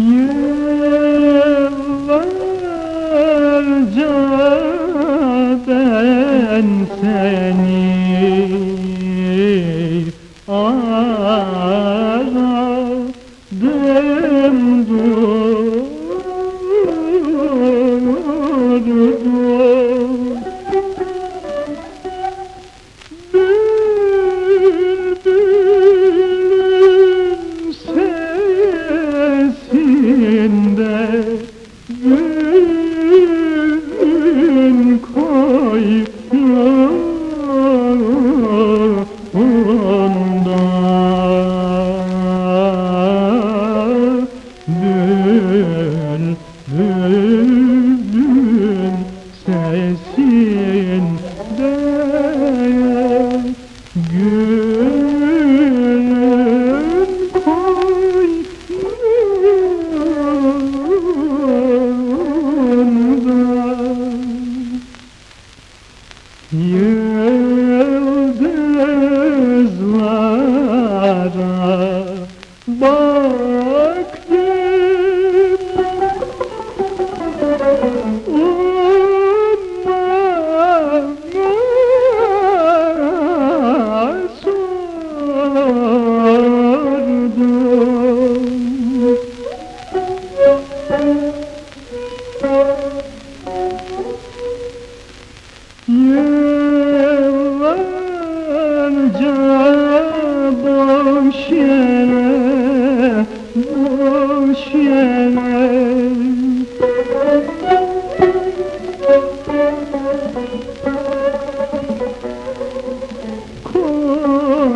Yıllarca ben seni aradım koynunda Bülbülün Hãy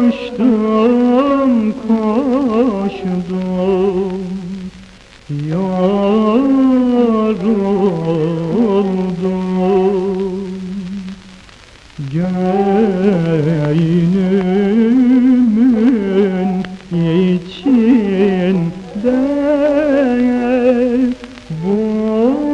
Koştum, koştum Yoruldum Göynümün Hum.